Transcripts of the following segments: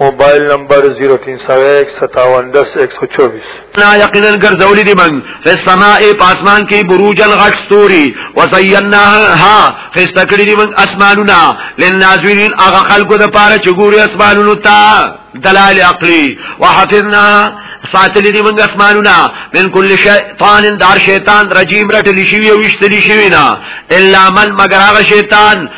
موبایل نمبر 03015710124 نا یقینا ګرځولې دي من فسماء پاسمان کې بروجن غټ ستوري وزیناها خستکړې دي من اسمانونه لناظرین هغه خلکو د پاره چې ګوري اسمانونو ته دلائل عقلی وحفظنا ساتلی دی منگ اسمانونا من کل شیطان دار شیطان رجیم رٹلی شوی وشتلی شوی نا الا من مگر آغا شیطان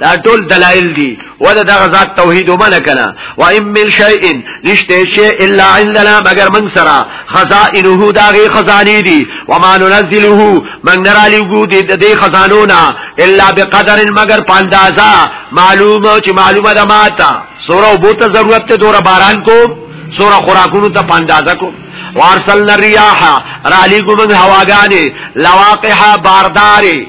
دا ټول دلائل دي ولا دغه ذات توحید ومنه کنه و ان من شیء نشته شی الا عندنا مگر من سرا خزائنه داغه خزانی دي و ما ننزله من نرالی ګو دي د خزانونا الا بقدر مگر پاندازا معلوم او چې معلومه ده ماته سوره بوته ضرورت ته دور باران کو سوره خوراکونو ته پاندازا کو وارسلنا الرياح را لګو من هواګانې لواقحه بارداري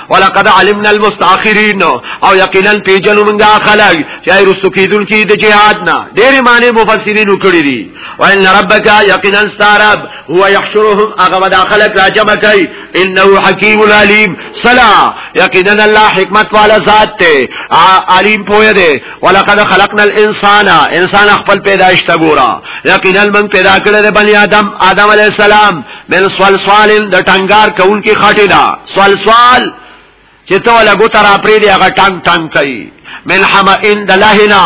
ولقد علمنا المستاخرين او یقینا پیجنو موږ خلک چې رسو کیدل کی د جهاد نه ډېر معنی مفسرین وکړي دي وان ربک یقینا سارب هو يحشرهم اغه داخلك راجم کوي انه حکیم علیم سلا یقینا الله حکمت والا ذات ته علیم پوهه ده ولقد خلقنا الانسان انسان خپل پیدائش ته ګورا یقینا من پیدا کړل بنی آدم آدم علی السلام بل سوال سوال د ټنګار کون کې خټه دا سوال سوال چې ته ولا ګوتر اپری دی هغه ټنګ ټنګ کوي من حم ان دلهنا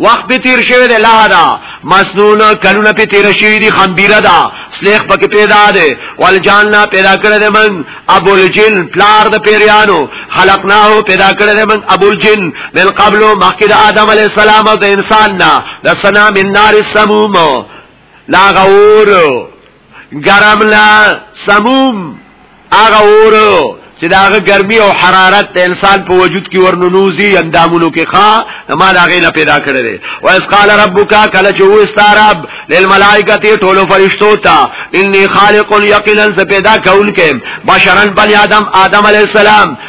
وخت به تیر شوی دی لا دا مسنون کلونه په تیر شوی دی خمبیره دا سلیخ پکې پیدا دی والجاننا پیدا کړی دی من ابو الجن پلار د پیریانو خلقناه پیدا کړی دی من ابو الجن من قبل مخکې د آدم علی السلام او د انسان نه د سنا من نار السموم لا غور گرم لا سموم هغه اور چې داغه ګرمي او حرارت د انسان په وجود کې ورننوزي اندامونو کې ښا ما داغه نه پیدا کړی دی او اس قال ربک کله چې و استرب للملائکه ټول فرشتو ته انی خالق یقینا ز پیدا کول کې بشرن بنی آدم آدم علی السلام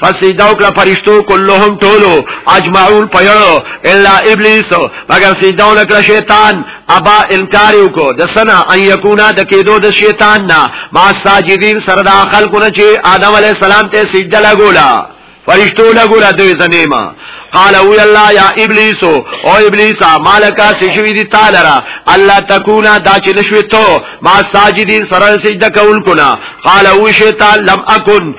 فسجده وکړه فرشتو كلهم ټولو اجمعون پيړو الا ابلیس مگر سجده وکړه شیطان ابا انکار وکړو د سنا ان یکونا د کېدو د شیطان نه ما ساجدین سره د خلکو نه چې آدم علی السلام ته سجده لګولا فرشتو لګولا دوی زنیما قال وی الله یا ابلیس او ابلیس مالکا سشوی دی تعالی را الله تکونا دا چې نشوي ته ما ساجدین سره سجده کول کنا قال وی شیطان لم اكن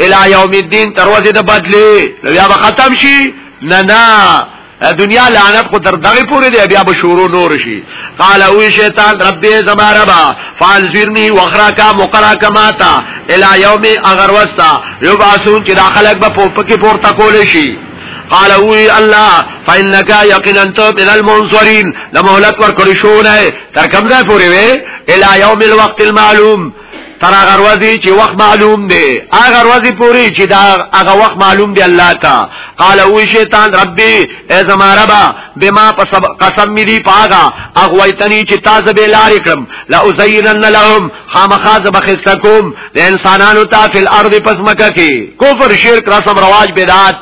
الى یوم الدین تر ورځې د بدلی نو بیا به ختم شي نه نه دنیا لعنت خو تر دغه پورې دی بیا به شروع نور شي قال او شیطان رب زما ربا فالزرنی واخرا کا مقرا کما تا الی یوم اگر وستا یو باسون چې داخلك به پوپ کې پورته کول شي قال او الله فانك يقينا تو من المنصرين لمهلت ور کړی شو نه تر کوم ځای پورې وې الی یوم الوقت المعلوم تر هغه ورځې چې وخت معلوم دی هغه ورځې پورې چې دا هغه وخت معلوم دی الله تا قال او شیطان ربي ای زما ربا بما قسم می دی پاغا اغویتنی چې تاسو به لارې کړم لا ازینن لهم خامخاز بخستکم د انسانانو ته فل ارض پس مکه کې کفر شرک رسم رواج بدعت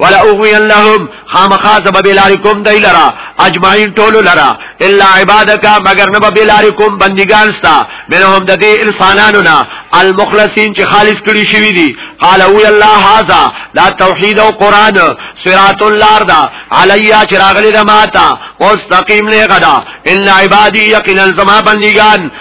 ولا اغوینهم خامخا زب بلارکم دی لرا اجمعین ټولو لرا الا عبادک مگر نبا بلارکم بندگان ستا منهم د دې انسانانو نا المخلصین چې خالص کړي شوی دي قال او الله هاذا لا توحید او قران صراط الله دا علیا چې راغلي د ماتا مستقیم نه غدا ان عبادی یقینا زما بندگان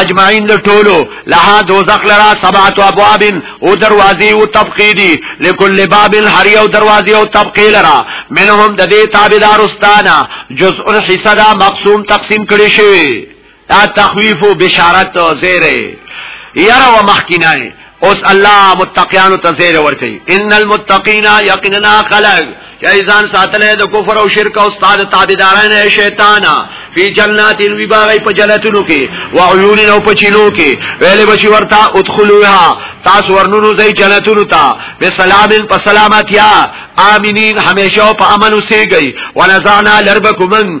اجمعین لټولو لها دوزخ لرا سبعت ابواب او دروازې او طبقې دي لكل باب هر یو دروازې او طبقې لرا منهم د دې تابعدار استانا جزء حصہ دا مقسوم تقسیم کړي شوی دا تخویف او بشارت او زیره یره و مخکینه اوس الله متقیانو ته زیر ورکړي ان المتقین یقینا خلق چې ځان ساتل د کفر او شرک او استاد تابعداران شیطان فی جنات وی باغی په جنتونو کې و عیون او په چینو کې ویلې بچی ورتا ادخلوها تاسو ورنونو ځای جنتونو ته به سلام په سلامتیا امنین همیشه په امن اوسېږي ونزعنا لربکم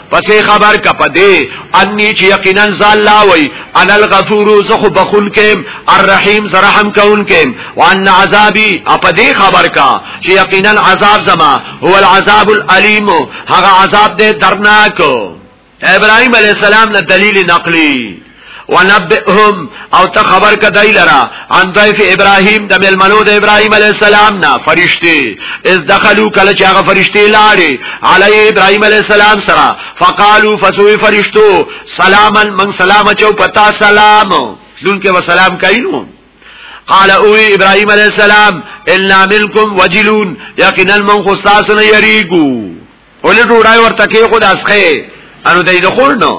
پسې خبر کا پدې انی چې یقینا زالا وای انا الغفور زخ بخون کم الرحیم زرحم کون کم وان عذابی اپدې خبر کا چې یقینا عذاب زما هو العذاب الالم هغه عذاب دې درناک ابراهيم عليه السلام نه دلیل نقلی ونبئهم او ته خبر کدی لرا عن ضيف ابراهيم د ملمنو د ابراهيم عليه السلام نه فرشتي اذ دخلوا کله چې هغه فرشتي لاړې علي ابراهيم عليه السلام سره فقالوا فسوي فرشتو سلاما من سلام چو پتا سلام لون کې وسلام کینو قال او ابراهيم عليه السلام الا منكم وجلون یقینا من خصاص نه یریګو ولې ډوډۍ ورته کې خو داسخه انو دای د خور نو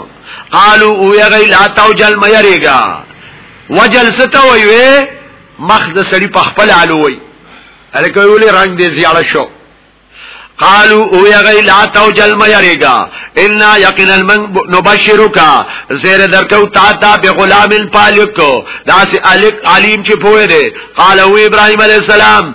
قالو او یا غی لا توجل مېریګا وجل ستا وی وی مخ د سړی په خپل علوي الکه ویلې رنگ دې زیاړه شو قالو او یا غی لا توجل مېریګا ان یقینا من نبشرک زیر درکو تا تا به غلام پالکو داس الک علیم چې پوهه دې قال او ابراهیم علی السلام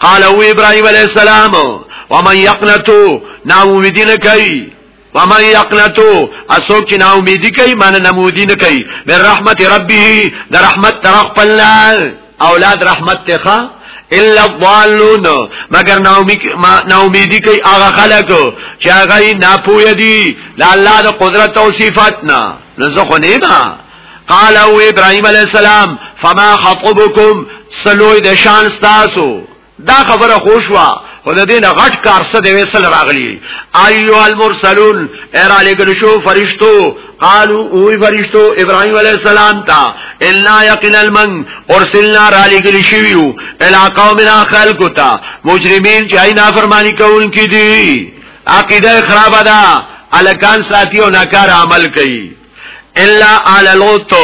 قال او ابراهيم عليه السلام ومن يقنتو ناوميدي نه کوي ومن يقنتو اسوک چې ناوميدي کوي معنی نمودي نه کوي من رحمت ربه د رحمت تر خپل اولاد رحمت ته الا الضالون مگر ناامیدی کوي هغه خلک چې هغه نه پوهیدي لا الله د قدرت او صفات نه نزخونه نه قال او ابراهيم عليه السلام فما خطبكم سلوي د شان استاسو دا خبره خوشوا او د دین غټ کار څه دی وسل راغلی ایو المرسلون ار علیکل شو فرشتو قالو او فرشتو ابراهیم علیہ السلام تا الا یقین المن ارسلنا را علیکل شویو الا قومنا خلقو تا مجرمین چای نافرمانی کون کی دی عقیده خراب ده الکان ساتي او ناکار عمل کوي الا علی لوط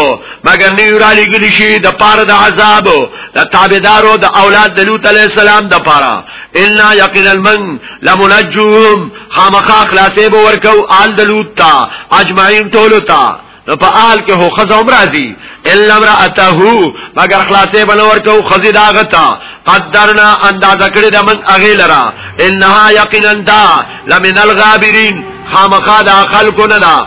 مگر نیو را لګلی شي د پاره د عذاب د تابعدارو د اولاد د لوط علی السلام د پاره ان یقین المن لمنجوهم خامخا خلاصې به ورکو آل د لوط تا اجمعین ټول تا نو په آل کې هو خزه عمر ازي الا امراته مگر خلاصې بنور کو خزي داغتا قدرنا انداز کړی د من اغه لرا انها یقینا دا لمن الغابرین خامخا دا خلقنا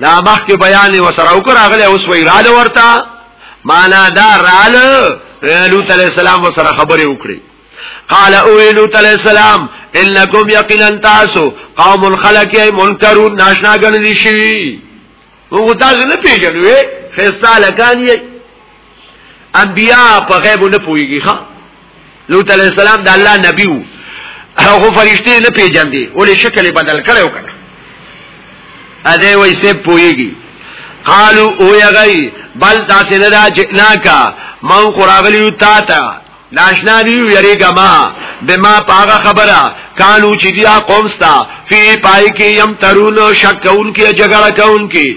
دا مخکې بیان وسره وکړ هغه اوس ویراله ورته معنا دا رااله لوط علیہ السلام وسره خبرې وکړي قال او لوط علیہ السلام انکم یقینا تاسو قوم خلق ای منکرون ناشنا غنلی شي وو تاسو نه پیژنوي خستا لکان یې انبیاء په غیب نه پويږي ښا لوط علیہ السلام د الله نبی وو هغه فرشتي نه پیژندي ولې شکل بدل کړو کنه ا دې وای سه پويږي قالو او یغی بل تاسو نه دا جنا کا مو قراغلی تا تا ناشنا دی یریګه ما بما پاغه خبره کانو چې دی قوم ستا فی پای کې يم ترونو شک کون کې جګړه کون کې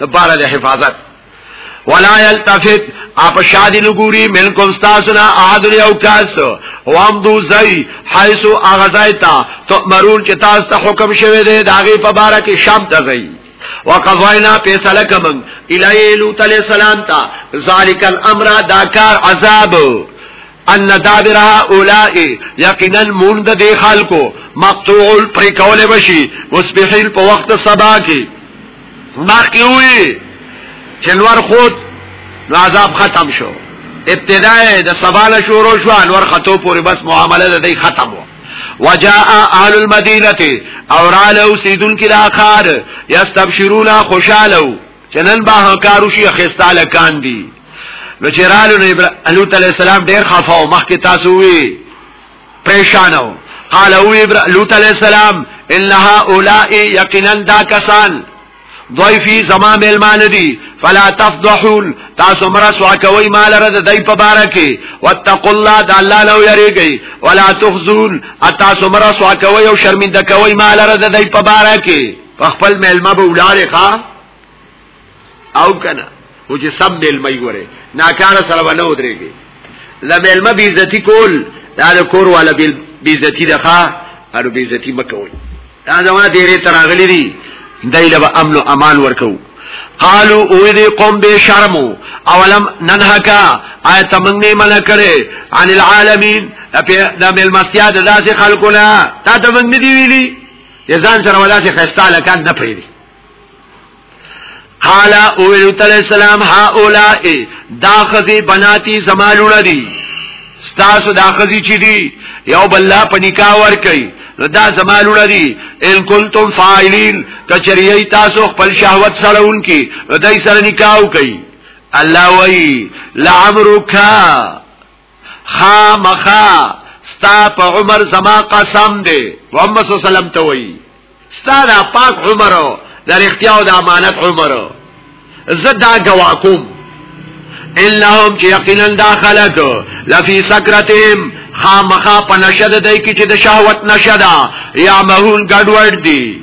لپاره د حفاظت ولا يلتفت اپ شادی نګوري منکم استاسنا احد یو کاس وام دو زئی حيث اغزایتا تؤمرون چې تاسو ته حکم شوه دی داغه په بارا کې شام ته زئی وقضینا فیصله کمن الی لوط علیہ السلام تا ذالک الامر دا کار عذاب ان دابرها اولائی یقینا مون د دې خلکو مقطوع پر کوله بشي مصبحین په وخت سبا کې مخکې وي چې نور خود نو عذاب ختم شو ابتدای د سباله شروع شو انور خطو پورې بس معامله د دې ختم و وجاء اهل المدینه اور علی سیدن کلا خار یستبشرون خوشالو چنن با کارو شي خستاله کان دي نو چې رالو نو ابراهیم علیه السلام ډیر خفاو مخکې تاسو وی پریشان او قال او ابراهيم لوط عليه السلام ان هؤلاء يقينا دا کسان ضيفي زما ملمان دي فلا تفضحون تاسو مرا سوا کوي مال رد دای په بار کې واتقوا الله د الله لو یریږي ولا تخزون تاسو مرا سوا کوي او شرمنده کوي مال رد دای په بار کې خپل ملما به ولاړې ښا او کنه او چې سب مل مې ګوره ناکار سره ونه ودرېږي لمل مې عزتي کول دا د کور والا بل بیزتی دخا انو بیزتی مکوي دا زمونه ډیره تراغلی دي دایله به امن او امان ورکو قالو او دې قوم به شرم اولم ننهکا آیت من نه من کړي عن العالمین د مل مسیا د داسې خلکو نه تا ته من دی ویلي یزان سره ولا چې خستا لکان نه پیری قال او تعالی السلام ها اولائے دا خزی بناتی زمالونه دي ستاسو دا خزی چی دي یو بل لا پنیکا ور کوي نو دا زمالونه دي ان کنتم فاعلین کچریه تاسو خپل شهوت سره اونکی نو دای سره نکاح کوي الله وای لعمرک خامخا ستا په عمر زما قسم دی محمد صلی الله علیه وسلم ته وایي ستا دا پاک عمر د اختیار او د امانت عمر زدا گواکم انهم چې یقینا داخلت لفی سکرتهم خامخا په نشد دای کی چې د شهوت نشدا یا مهون ګډوډ دی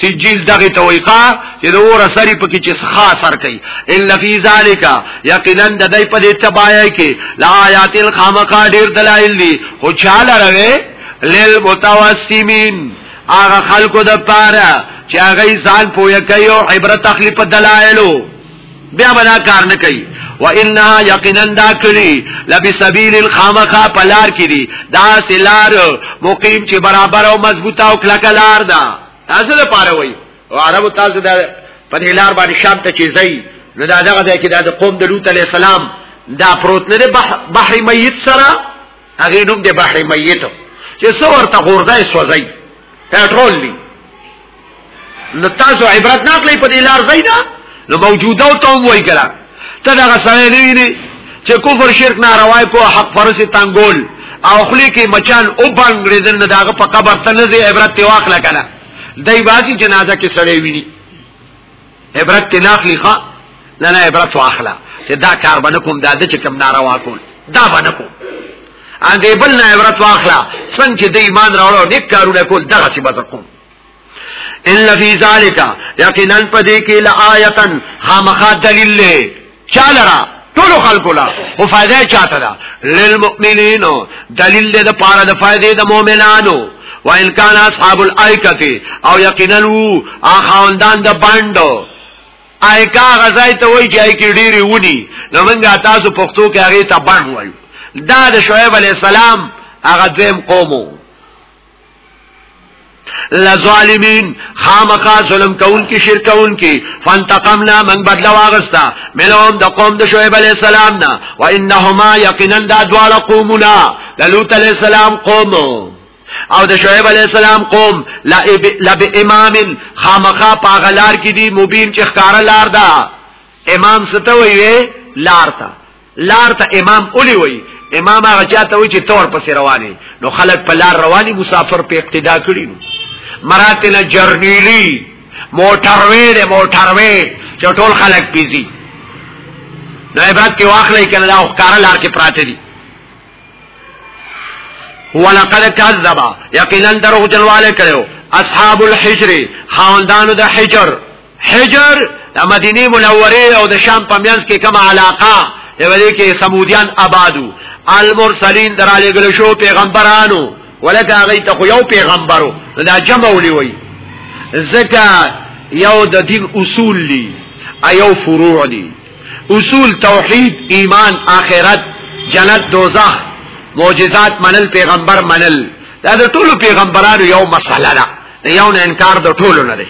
سجیل دغه تویقا چې د اور سری پکې چې ښا سر کوي ان فی ذالک یقینا د دې په دې تبایا کې لا آیات الخامقا ډیر دلایل دي خو چاله روي لیل متوسمین هغه خلکو د پاره چې هغه ځان پوهه کوي او عبرت اخلي په دلایلو بیا بنا کار نه کوي و انها یقینا دا کړي لبي سبیل الخامخه پلار کړي دا سلار مقیم چې برابر او مضبوطه او کلک لار ده تاسو له پاره وای او عربو تاسو دا په دې لار باندې شام ته چې ځای نو دا دغه ځای کې دا د قوم د لوط علی السلام دا پروت نه بحر میت سره هغه نوم د بحر میت چې څو ورته غورځای سوځي پټرول دی لتاسو عبرت نه اخلي په دې لار زینا نو موجوده او ته وای کړه ته دا سره نه ویني چې کفر شرک ناروا کو حق فرض تنګول او خلی کې مچان او بنګړې دن داغه په قبر ته نه زی عبرت ته واخله کړه دای باسي جنازه کې سړی ویني عبرت ته ناخلی ښا نه نه عبرت واخله چې دا کار باندې کوم دا د چې کم ناروا کول دا باندې کوم ان دې بل نه عبرت واخله څنګه چې د ایمان راوړو نیک کارونه کول دغه څه به کوم ان فی ذالک یقینا پدې کې لآیتن خامخا دلیل له چالرا ټول خلکو لا او فائدہ چاته دا للمؤمنین دلیل دې د پاره د فائدې د مؤمنانو وان کان اصحاب الایکتی او یقینا وو اخوندان د باندو ایکا غزای ته وای چې ایکی ډیری ونی نو موږ تاسو پښتو کې هغه ته باندې وایو دا د شعیب علی السلام هغه دویم قومو لظالمین خامخا ظلم کون کی شرک کون کی فانتقمنا من بدل واغستا ملهم د قوم د شعیب علی السلام نا و انهما یقینا د دوال قومنا لوط علی السلام قوم او د شعیب علی السلام قوم لب امام خامخا پاغلار کی دی مبین چې ښکارا لار دا امام ستوي لار تا لار ته امام اولی وای امام هغه چاته وای چې تور پس رواني نو خلک په لار رواني مسافر په اقتدا کړی مراتل جرنیلی موټر وې ده موټر وې چې ټول خلک پیزي نو عبرت کې واخلې کنه دا ښکار لار کې پراته دي ولقد كذب یقینا درو جنواله کړو اصحاب الحجر خاندانو د حجر حجر د مدینه منوره او د شام په میانس کې کومه علاقه دی ولې کې سمودیان آبادو المرسلین دراله ګل شو پیغمبرانو ولکه هغه ته خو یو پیغمبرو دا جمع ولي وي زکه یو د دین اصول دي ایو فروع دي اصول توحید ایمان آخرت جنت دوزخ معجزات منل پیغمبر منل دا د ټولو پیغمبرانو یو مسله ده یو نه انکار د ټولو نه دی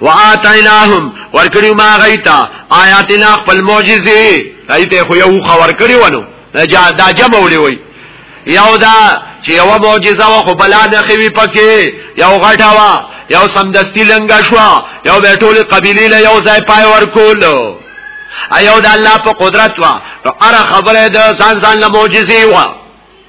واتیناهم ورکړو ما غیتا آیاتنا خپل معجزې ایته خو یو خبر کړی ونو دا دا جمع ولې وای یو دا چې یو معجزه وا خو بلا نه خوي پکې یو غټه وا یو سمدستی لنګ شو یو به ټول قبیله له یو ځای پای ورکول ایو د الله په قدرت وا اره خبره د ځان ځان له معجزې وا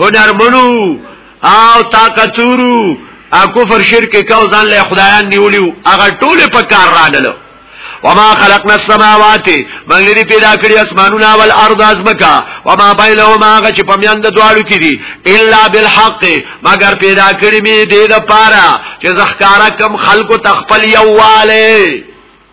هنرمنو او طاقتورو او کفر شرک کو ځان له خدایان نیولیو هغه ټول په کار رانلو وما خلقنا السماوات من لري پیدا کړی اسمانونه او الارض ازمکا وما بينهما غچ پمیند دوالو کې دي الا بالحق مگر پیدا کړی می دې د پاره چې زخکارا کم خلقو تخپل یواله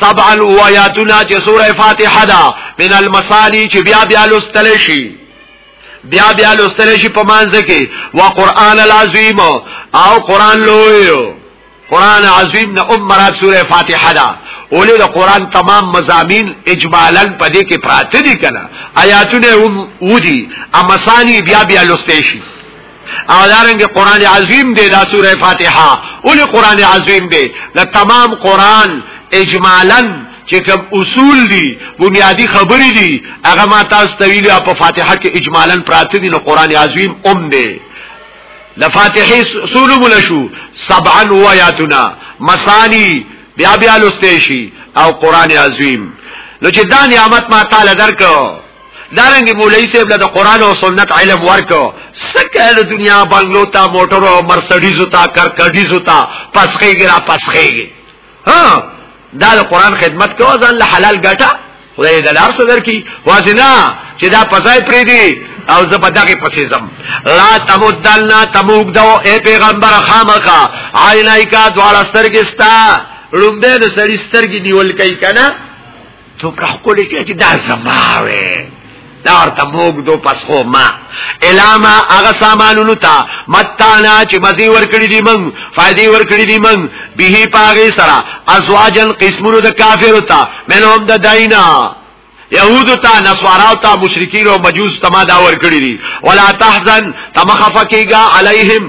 سبع الوایاتنا چې سوره فاتحه دا من المصالی چې بیا بیا لوستل شي بیا بیا لوستل شي په مانځ کې وقران العظیم او قران لوی قران عظیم نه ام مراد سوره فاتحه دا اولې د قران تمام مزامین اجمالا په دې کې پراته دي کنه آیاتونه هم ودي اما ثاني بیا بیا لوستې شي او دارنګ قران عظیم دی دا سوره فاتحه اولی قران عظیم دی دا تمام قران اجمالا چې کوم اصول دي بنیادی خبرې دي هغه ما تاسو ته ویلي په فاتحه کې اجمالا پراته دي نو قران عظیم اوم دی لفاتحه سولو ملشو سبعا و آیاتنا مسانی بیا بیا لستیشی او قرآن عظیم نو چې دا نعمت ما تعالی درکو دارنګ مولوی صاحب له قران او سنت علم ورکو سکه د دنیا بنگلو تا موټر او مرسډیز تا کرکډیز تا پسخېږي را پسخېږي ها دا د قران خدمت کوه ځان له حلال ګټه خدای دې لار صدر کی وازنا چې دا پځای پری دی او زه په دغه پسې زم لا تمدلنا تموک دو اے پیغمبر خامخا عینای کا دواړه سترګې ستا لومبه د سړی سترګې نیول کوي کنه تو پر خپل کې چې دا زما وې دا ورته موږ دو پس خو ما الاما هغه سامانونو ته متانا چې مزي ورکړي دي موږ فائدې ورکړي دي موږ به پاغه سره ازواجن قسمونو د کافرو ته منهم د داینا یهود تا نصارا تا مشرکین او مجوس تما دا ور کړی دي ولا تحزن تمخفکیگا علیہم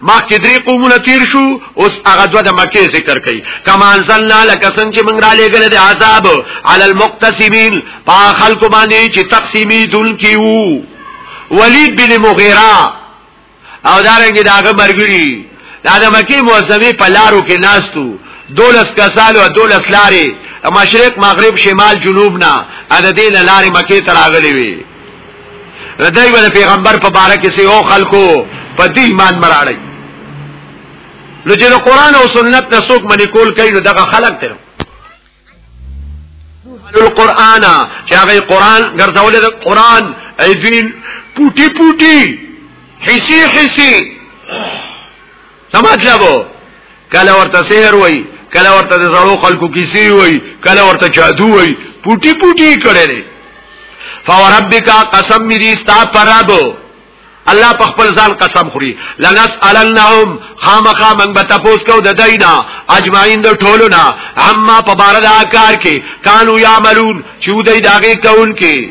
مخکې درې قومونه تیر شو اوس هغه دوه د مکه ذکر کړي کما انزلنا لکسن چې موږ را لېګل د عذاب علی المقتسمین په خلق باندې چې تقسیمی دل کیو ولید بن مغیره او دارنګ داغه مرګری دا د مکه موسمي په لارو کې ناستو دولس کسالو دولس لارې مشرق مغرب شمال جنوب نه ا د دې لارې مکه تراغلي وي ردای ول پیغمبر په باره کې سه او خلکو په دې ایمان مراړی نو چې قرآن او سنت نه څوک منی کول کوي نو دغه خلک ته القرآن چې هغه قرآن ګرځول د قرآن ای دین پوټي پوټي حسی حسی څه مطلب کله ورته سحر وای کله ورته د زړو خلکو کیسې وای کله ورته جادو وای پوټي پوټي کړي فوربک قسم می دي ستا پرابو الله په خپل ځان قسم خوري لنسالنهم خامخا من به تاسو کو د دینا اجمعین د ټولو نه اما په بار د کار کې کانو یعملون چې دوی داګه کون کې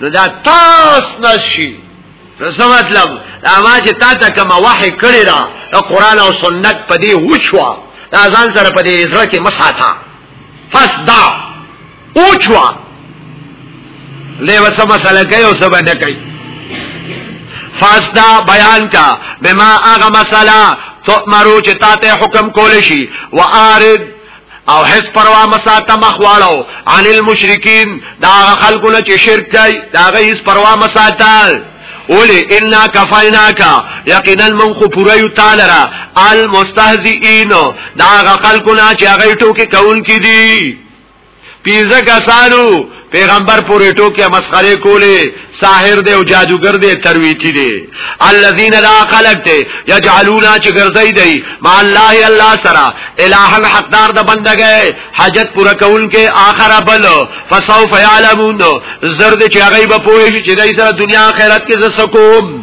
نو دا تاس نشي نو څه مطلب دا ما چې تا ته کوم وحي کړی دا قرآن او سنت په دې وچوا دا ځان سره په دې زړه کې مساته فسدا وچوا له وسه مسله کوي او سبا نه کوي فاسدا بیان کا بما اغه مسله تو مرو چې تا ته حکم کول شي وارد او هیڅ پروا مساته مخواړو عن المشرکین دا خلکو نه چې شرک کوي دا هیڅ پروا مساته اولی انا کفیناکا یقینا من خو پورا یو تعالی را المستهزئین دا غ خلکو نه چې هغه ټوکی کول کی دي پینځه کسانو پیغمبر پورې ټوکې مسخره کولې ساحر دی او جادوګر دی ترویتی دی الذين لا خلق دی یجعلونا چې ګرځي دی ما الله الله سره الہن حقدار د بندګې حاجت پوره کول کې اخر بل فسوف يعلمون زرد چې هغه به پوهې چې دای سره دنیا آخرت کې زسکوم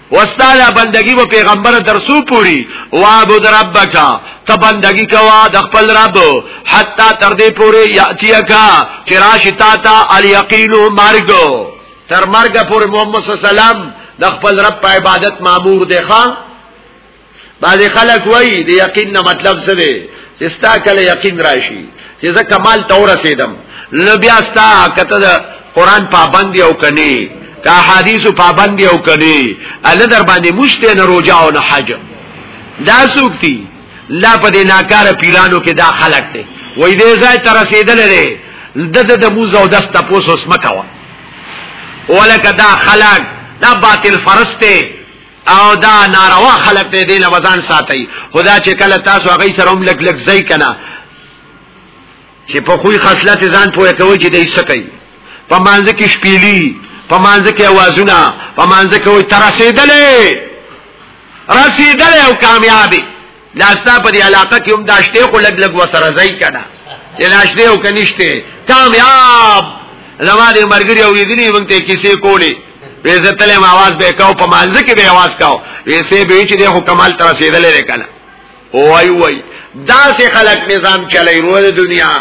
واستاله بندگی و پیغمبر درسو پوری وعبد ربک ته بندگی کوا د خپل رب حتا تر دې پوری یاتیکا چې راشي تا ته الیقین مرګ تر مرګ پورې محمد صلی الله علیه وسلم د خپل رب په عبادت مامور دی خان بعض خلک وایي د یقین نه مطلب څه دی چې ستا کله یقین راشي چې زه کمال ته ورسېدم نو بیا ستا کته د قران پابندي او کني که حدیثو پابندي او کني ال در باندې مشته نه روجا او نه حج دا سوکتی لا په دې ناکاره پیرانو کې دا خلک دي وای دې ځای تر رسیدل لري د د د موزه او دسته پوسوس مکوا ولکه دا خلک دا باطل فرسته او دا ناروا خلق ته دینه وزن ساتي خدا چې کله تاسو هغه سره هم لګ لګ ځای کنه چې په خوې خصلت ځان پوهه کوي چې دای سکی په مانځ کې شپېلی په مانځ کې आवाजونه په مانځ کې وي ترسیدلې رسیدلې او کامیابی دا ستا په دې علاقه کې هم دا شته خو لګ لګ وسره ځای کړه چې دا شته او کنيشته کامیاب زما دې مرګري او دې موږ ته کیسې کولې وېزتل ما आवाज به کاو په مالځ کې به आवाज کاو وېسه به چې دغه کمال تر رسیدلې کله وای وای دا سه خلق نظام چلای روه دنیا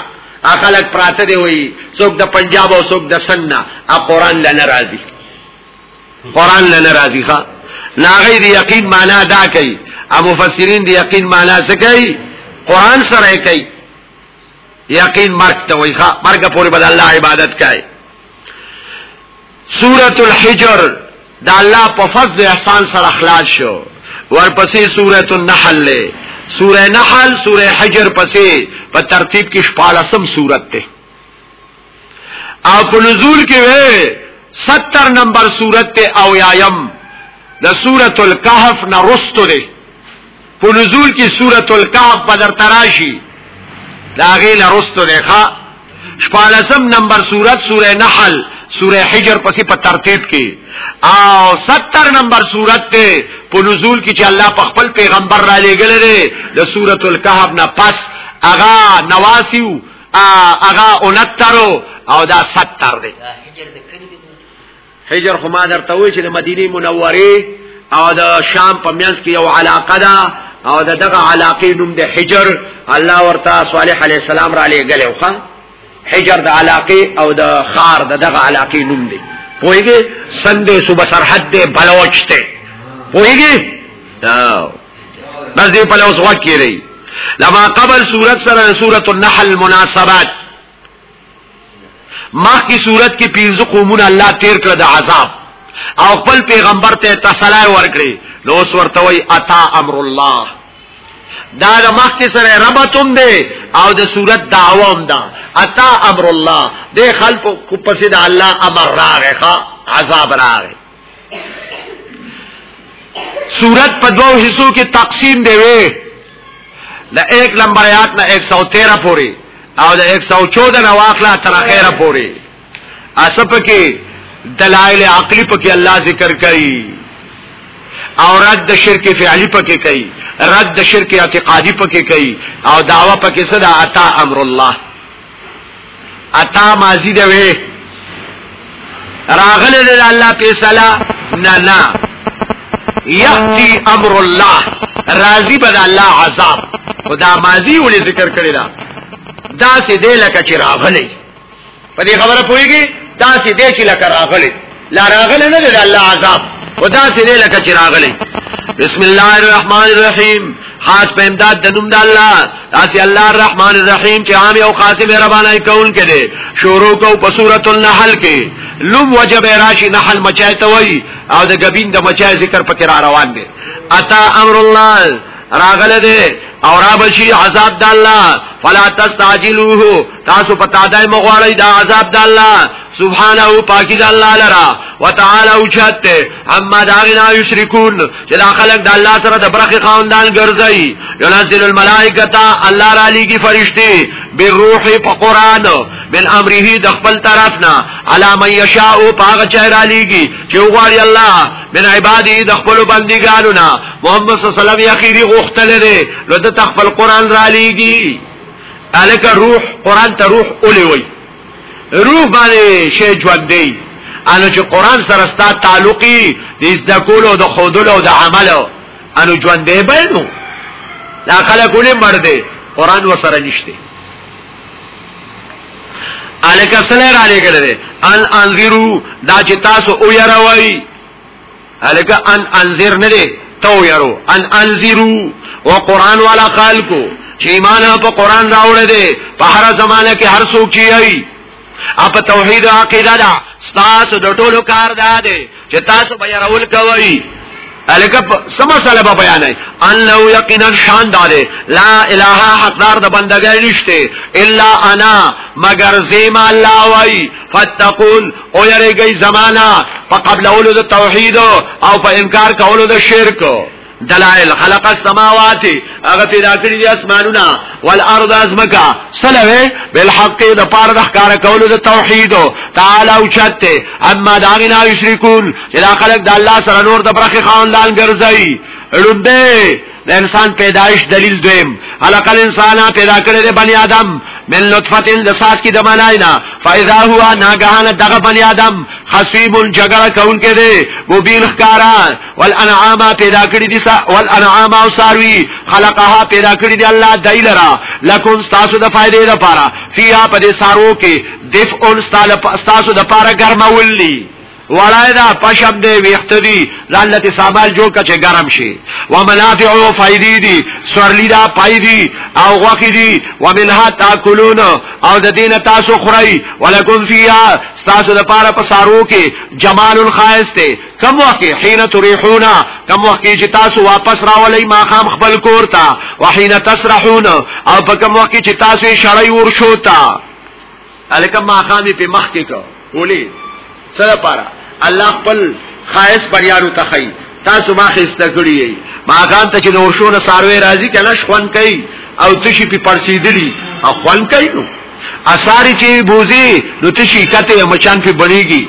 اخلق پراته دی وای څوک د پنجاب او څوک د سننا ا قران لنه راضي قران نه ناراضي ښا ناغي دی یقین معنا دا کوي ابو مفسرین دی یقین معنا څه کوي قران سره کوي یقین مرګ ته وای ښا مرګ پورې بل الله عبادت کوي سورۃ الحجر دا الله په فضل احسان سره اخلاص شو ورپسې سورۃ النحل له سورہ نحل سورہ حجر پسې په ترتیب کې 14 سم سورته او په نزول کې وې 70 نمبر صورت ته او یایم د سورۃ الکهف نه رستو دی په نزول کې سورۃ الکهف بدر تراشی دا غیل رستو دی ښا شپالسم نمبر سورۃ سورہ نحل سورہ حجر پسې په ترتیب کې او 70 نمبر سورۃ ته په نزول کې چې الله په خپل پیغمبر را لېګل لري د سورۃ الکهف نه پس اغا نواسیو اغا انترو او دا ستر دی حجر خو ما درته وی چې د مدینه منوره او د شام په میانس کې یو علاقه ده او د دغه علاقې نوم د حجر الله ورته صالح علی السلام را لېګلو ښا حجر د علاقې او د خار د دغه علاقې نوم دی پوهیږي سندې صوبه سرحد دی بلوچ ته پوهیږي بس دې په لوس وخت کې لري لما قبل صورت سره سورۃ النحل مناسبات مخکې صورت کې پنځه قومونه الله تیر کړ د عذاب او خپل پیغمبر ته تسلی ورکړي نو اوس ورته وای اتا امر الله دا د مخکې سره ربطوم دی او د صورت دعوام ده اتا امر الله د خلق کو پسې د الله امر راغی عذاب راغی سورت په دوو حصو کې تقسیم دی وی د 1 نمبر آیات نه 113 پورې او د 114 نه واخلا تر اخره پورې اسب کې دلایل عقلی په کې الله ذکر کوي او رد د شرک فعلی په کې کوي رد د شرک اعتقادي په کې کوي او دعوه په کې صدا عطا امر الله اتا ماضی دی وی راغله د الله فیصله نه نه یاتی امر الله راضی بد الله عذاب خدا ماضی ولې ذکر کړی دا دا سې دې لکه چې راغله په دې خبره پويږي دا سې دې چې لکه راغله لا راغله نه ده الله عذاب ودا سي نه لکه چې راغله بسم الله الرحمن الرحیم خاص په امداد د نوم د الله اسی الله الرحمن الرحیم چې عام او خاص مهربانای کول کړي شروع کو په سورۃ النحل کې لوم وجب راشی نحل مچای ته وای او د غبین د مچای ذکر پکې را روان دي اتا امر الله راغله ده او را بشي عذاب د الله فلا تستعجلوه تاسو په تادای مغواړی دا عذاب د الله سبحانه او پاکی د الله لرا وتعالى اوچت اما داغنا یشرکون چې دا خلق د الله سره د برخه خاندان ګرځي ينزل الملائکه الله را لېږي فرشتي بالروح په قران بل امره د خپل طرفنا علامه یشاء پاغه چهره لېږي چې وغواړي الله من عبادی د خپل بندګانو نه محمد صلی الله علیه وسلم یخیری غختل دی نو د خپل قران را لیږي الک روح قران ته روح اولی وی روح باندې شی ژوند دی انو چې قران سره ستا تعلقي د ذکول او د خودل او د عمل انو ژوند دی بینو دا خلک ولې مړ دی قران وسره نشته الک سره را لګل دي ان انذرو دا چې تاسو او يروي الک ان انذر نه دي تو يرو ان انذرو او قران والا خلقو چې ایمان په قران راوړل دي په هر زمانه کې هر څوک چی اي اپ توحید عقیده دا ستاسو د ټولو کار ده چې تاسو به يرول کوي الکه سم مسله به بیانای انه یقینا شان داره لا اله حقدار د بندګۍ نشته الا انا مگر زیم الله وای فتقون او یریږي زمانہ په قبل اولو د توحید او په انکار کولو د شرک دلائل خلق السماوات هغه پیدا کړی دي اسمانونه والارض ازمکا سلوه بالحق د پاره د ښکار کولو د توحید تعالی او چته اما داغنا یشرکون اذا خلق د الله سره نور د برخه خاندان ګرځي لومبه د انسان پیدایش دلیل دویم خلق الانسان پیدا کړی دی بنی آدم من لطفتن د ساس کی د ملاینا فاذا هو ناګهان دغه بنی آدم حسیب الجگر کون کې دی مبین خکارا والانعام پیدا کړی دي سا والانعام او ساروی خلقها پیدا کړی دي الله دایلرا لکم تاسو د فائدې لپاره فیا په دې سارو کې دف اول تاسو د لپاره ګرمول دي وړای دا پشم دی ویخت دی لالت سامال جوړ کچه گرم شي ومنافع او فائدې دي سورلی دا پای دي او غوخي دي ومنها تاکلون او د دین تاسو خوري ولکم فیها تاسو د پاره په سارو کې جمال الخائس ته کم وخت حين تريحون کم وخت چې تاسو واپس راولې ما خام خپل کور ته وحين تسرحون او په کم وخت چې تاسو شړای ور شو تا الکه ما خام په مخ کې کو ولي سره پارا الله خپل خاص بریانو تخی تاسو ما خسته کړی ما خام ته چې نور شو نه ساروي راضي کنه شوان کوي او تشي په پرسیدلی او خوان کوي نو اثاری چې بوزي نو تشي کته مچان په بنيږي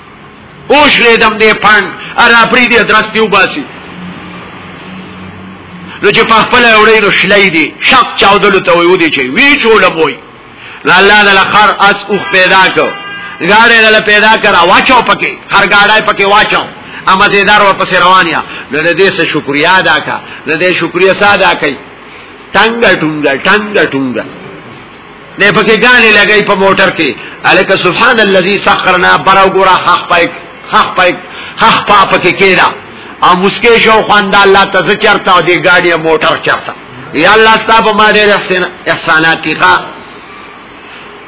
اوش لیدم دې پاند ارا پری دې درس دیو باسي نو چې په خپل اورې نو شلې دي شق چاودل ته وي ودي چې وی چول وي لا لا لا خر اس اوخ پیدا کو غاړې لا پیدا کر واچو پکې هر غاړې پکې واچو اما دې دار ورپسې روانیا نو دې سه شکریا ادا کا نو دې شکریا ساده کوي ټنګ ټنګ ټنګ ټنګ نه پکې ګاله لګي په موټر کې الک سبحان الذي سخرنا برا ګورا خخ پای خخ پای خخ پا پکې کېدا او مسکه شو خوان د الله تعالی چرتا او دی ګاډي موټر چرتا یا الله ستاسو ما ډېر احسانات دي ښا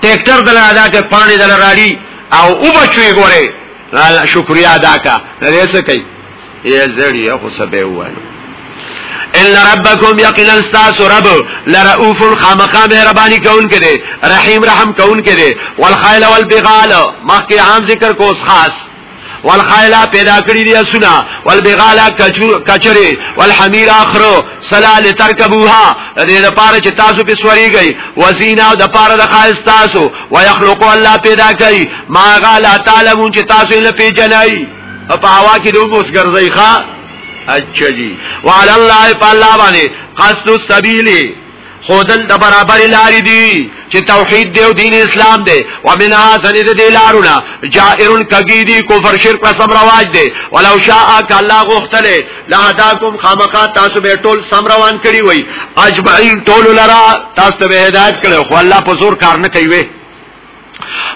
ټریکټر دل ادا کې پانی دل راړي او وبچوي ګوره شکریا ادا کا دې څه کوي ای زړی خو سبه وایو ان ربکم یقینا استاس رب لرؤف خامخا مهربانی کون کړي رحیم رحم کون کړي والخیل والبغال مخکې عام ذکر کو خاص والخیلا پیدا کړی دی اسنا والبغالا کچری والحمیر اخرو سلا لترکبوها دې د پاره چې تاسو په سوري گئی وزینا د پاره د خاص تاسو ويخلق الله پیدا کوي ما غالا تعالی چې تاسو یې پیژنئ په هوا کې دوم اوس ګرځي ښا اچھا جی وعلى الله فالله باندې قصد السبيل خودل د برابر لارې دي چې توحید دی او دین اسلام دی ومنها سنید دی لارونه جائرن کګی دی کفر شرک پر سم رواج دی ولو شاء ک الله غختله لهداکم خامقا تاسو به ټول سم روان کړی وای اجمعین ټول لرا تاسو به هدایت کړو خو الله په زور کار نه کوي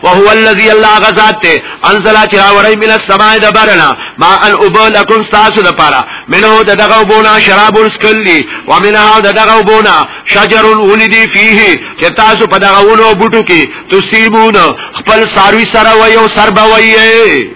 وهو الذي الله غزاد ته انزل چراوري من السماء دبرنا ما ان ابلكم تاسو د پاره منه دغه بونا شراب اسکلی ومنها دغه بونا شجر ولدي فيه چې تاسو په دغه ونو بوټو کې تسيبون خپل ساروي سره ويو سربوي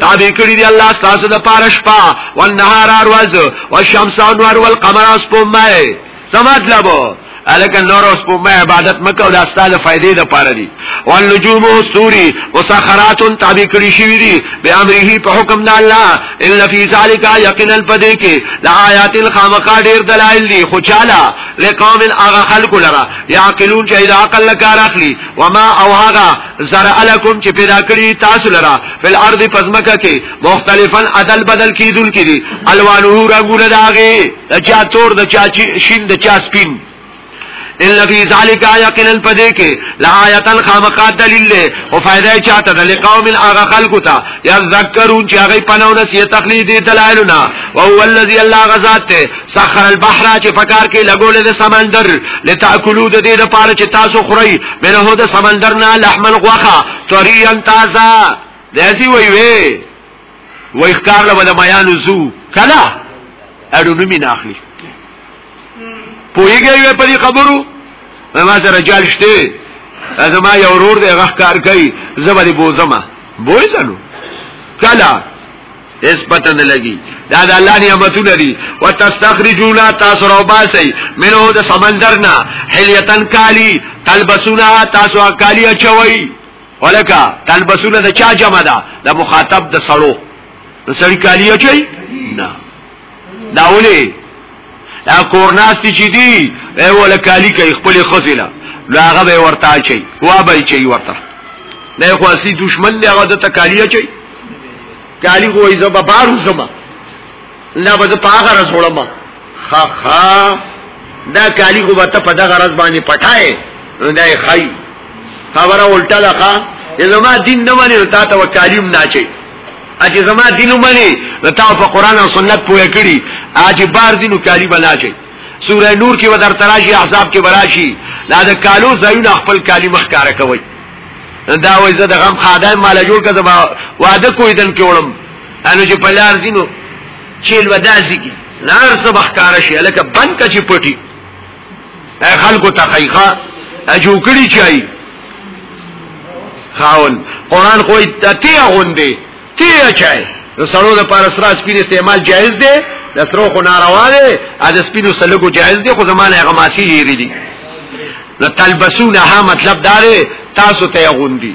تابع کړی دی الله تاسو د پاره شپه او نهار ورځ او شمس او نور او قمر اس په مې سمطلب الکه نور اوس په عبادت مکه او د استاد فائدې د پاره دي والنجوم والسوري وسخرات تابع کړی شوی دي به امره په حکم د الله ان فی ذلک یقینا پدې کې د آیات الخامقه ډیر دلایل دي خو چاله لقوم اغه خلق لرا یعقلون چې د عقل لکار اخلي وما او هغه زرع لکم چې پیدا کړی تاسو لرا فل ارض پزمکه کې مختلفن عدل بدل کیدل کړي الوانه رنگونه داغه د چا تور د چا شین د چا سپین ان فی ذلک یقینا پدې کې لآیتن خامقات دلیل له او فائدہ چاته د لقوم الاغه خلق تا یذکرون چې هغه پنو نسیه تقلید دلایلنا او هو الذی الله غزاد سخر البحر چې پکار کې لګول د سمندر لتاکلو د دې لپاره چې تاسو خوري منه د سمندر نه لحمن غوخه طريا تازه داسي وي وي وي ښکار له د میانو زو کلا اړو نمی نه اخلي پويږي په دې خبرو ما سره جال شته زما یو ورور دی غخ کار کوي زبر بوزما بوزنو کلا اس پته نه لګي دا د الله نعمتونه دي وتستخرجون تاسو رو باسي منو د سمندرنا حليتن کالي تلبسون تاسو کالي اچوي ولکه تلبسون د چا جمع ده د مخاطب د سړو د سړي کالي اچي نه دا ولې دا کورناستی چې دی ولا کالی کوي خپل خزله نو هغه به ورته چي وا به چي ورته دا خو اصلي دشمن دی هغه د تکالیه چي کالی خو یې زما بارو زما لا به په هغه راز وړم خا خا دا کالی خو به ته په دغه راز باندې پټای نو دا یې خای خبره الټه لخوا زما دین نه باندې تا ته وکالیم نه چي اجي زما دین ومني نو تا په قران او سنت پوهه کړی اجي بار دینو کالی بنا شي سوره نور کې ودر تراشی احزاب کې براشي دا د کالو زایونه خپل کالی مخ کار کوي دا وای زه د غم خادای مال جوړ کړم واده کوی دن کې وړم انو چې په لار دینو چیل وداسي کی نار سبخ کار شي الکه بند کچې پټي خلکو ته خیخه اجو کړی چای خاون قران خو ته غوندې ته چای نو سړو د پار سره سپین استعمال جایز دی د سرو خو ناروا دی ا د سپینو سلګو جایز دی خو زمانه هغه ماشي یری دي نو تلبسونها مطلب دار تاسو ته غوندي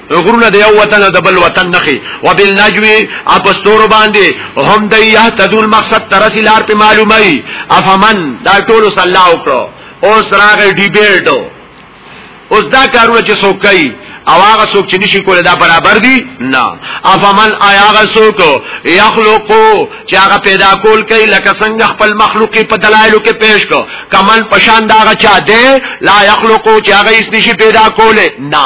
غرونه د یو وطن د بل وطن نخي وبالنجوي اپستور باندې هم د یهتدون مقصد ترسي لار په معلومي افمن دا ټول صلی الله وکړو اوس راغی ډیبیټ اوس دا کارونه چې څوک کوي او هغه څوک چې نشي کولای دا برابر دي نه افمن آیا هغه څوک یخلقو چې هغه پیدا کول کوي لکه څنګه خپل مخلوق په دلایلو کې پیش کو کمن پشان دا هغه چا دی لا یخلقو چې هغه هیڅ نشي پیدا کوله نه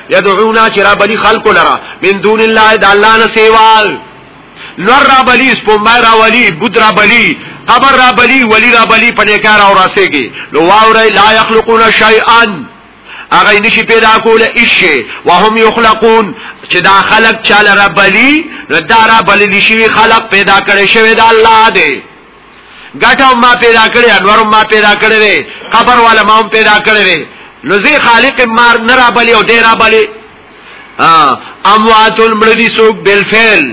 یدعونا چې را بلی خلق لرا من دون الله د الله نه سیوال لور را بلی سپومای را ولی بود را بلی قبر را بلی ولی را بلی پنیکار او راسیگی لو واوری لا یخلقون شیئن اغی نشی پیدا کول اشی وهم یخلقون چې دا خلق چال را بلی دا را بلی نشی خلق پیدا کړی شوی دا الله دی ګټه ما پیدا کړی انور ما پیدا کړی دی قبر والا ما هم پیدا کړی دی نو زی خالق مار نه را بلی او ډیر را بلی اموات المړدی سوق بالفعل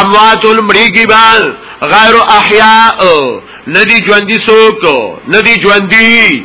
اموات المړی کی بال غیر احیاء ندی ژوندۍ سوق ندی ژوندۍ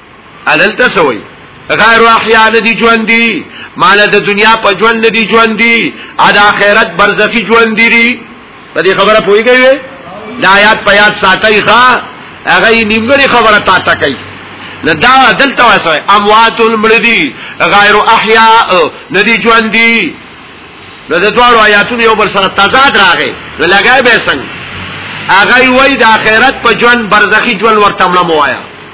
ادل تسوي غیر احیا ندی ژوند دی مال د دنیا په ژوند ندی ژوند دی ادا خیرت برزخی ژوند دی په دې خبره پويږي وي دا آیات په یاد ساتي ښا هغه نیمګړي خبره تا تا کوي نه دا دلته واسه اموات المردی غیر احیاء ندی ژوند دی نو د دوه آیاتونو یو بل سره تضاد راغی نو لګای به څنګه هغه وای د آخرت په ژوند برزخی ژوند ورته ملموایا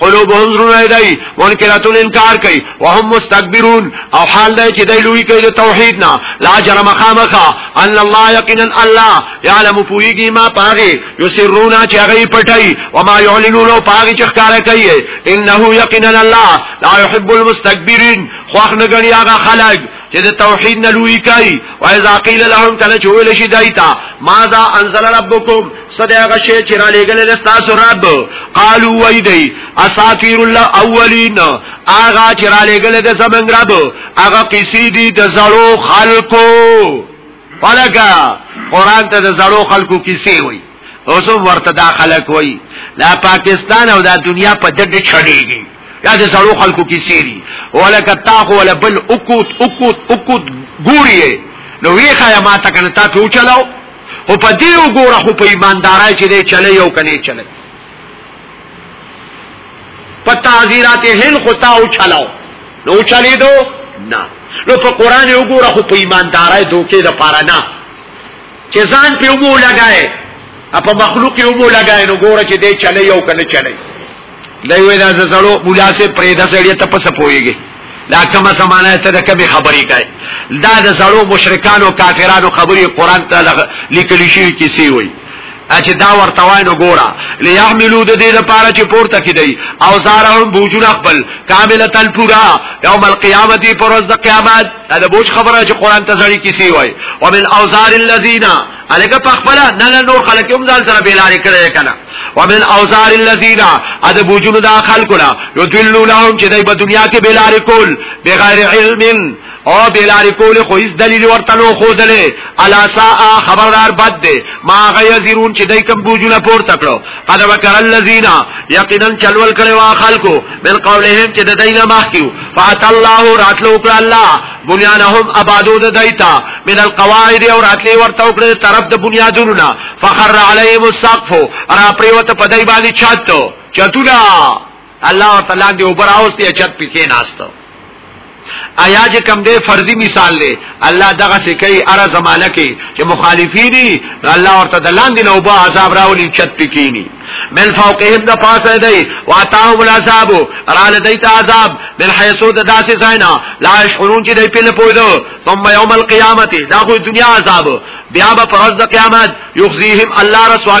قلوبهم زرونه دی منکرتون انکار کوي وهم مستكبرون او حال دی چې دی لوی کوي د توحید نه لا جرم خامخا ان الله یقینا الله يعلم فویږي ما پاغي یسرون چې هغه پټي او ما يعلنون او پاغي چې ښکار کوي انه یقینا الله لا يحب المستكبرين خو نه غني هغه خلک چې د توحید نه لوی کوي او اذا قیل لهم کله چې ویل شي دایتا ماذا انزل ربکم صدیا غشی چې را لېګل تاسو رب قالو وای دی اساطیر الله اولین اغا چې را لېګل د زمنګ رب اغا قصې دي د زړو خلقو ولکه قران ته د زړو خلکو کیسې وای اوس ورته دا خلک وای دا پاکستان او دا دنیا په دډ چړېږي دا د زړو خلکو کیسې دي ولکه تا خو ول بل اوکوت اوکوت اوکوت ګوري نو وی خیا ما ته کنه تا ته چلاو او په دې وګوره خو په ایماندارای چې دې چلې یو کني چلې په تعذیرات هل خو تا او چلاو نو چلی دو نه نو په قران یو ګوره خو په ایماندارای دوکې د پاره نه چې ځان په وګو لګای په مخلوق یو وګو لګای نو ګوره چې دې چلی یو کنه چلی لوی دا زړو مولا سے پرېدا سړی ته پس پويږي دا کوم سمانه ته د کبي خبرې کوي دا د زړو مشرکانو کافرانو خبرې قران ته لیکل شي کیسې وي چې دا ورته وای نو ګورا ليحملو د دې لپاره چې پورته کیدی او زارهم بوجونه خپل کاملتل پورا یوم القیامت پر ورځ د قیامت دا بوج خبره چې قران ته ځړی کیسی وای او من اوزار الذین الګه په خپل نه نه نور خلک هم ځان سره بیلاری کړی کنه ومن اوزار الذین اد بوجونه د خلکو نه یذلوا لهم چې دای په دنیا کې بیلاری کول بغیر علم او بلاری کول خو هیڅ دلیل ورته نو خو دلې الا سا خبردار بد دی ما غیزرون چې دای کوم بوجونه پور تکړو قد وکر الذین یقینا چلول کړي وا خلکو بل قولهم چې د دینه مخکیو فات الله راتلو کړ الله بنیانهم ابادو د دایتا من القواعد او راتلی ورته وکړي طرف د بنیادونو نه فخر علیهم السقف را پریوت پدای باندې چاتو چتولا الله تعالی دې وبراوس دې چت پکې ناستو آیا چې کم دې فرضي مثال لې الله دغه څه کوي اره زمانہ کې چې مخالفي دي الله ورته د لاندې نو به عذاب راولي چت پکېني من فوقهم د پاسه دی واتاهم العذاب را لدی ته عذاب من حيث د داسې زینا لا شعورون چې دی په لپویدو ثم يوم القيامه دا خو دنیا عذاب بیا به پرز د قیامت یخزیهم الله رسوا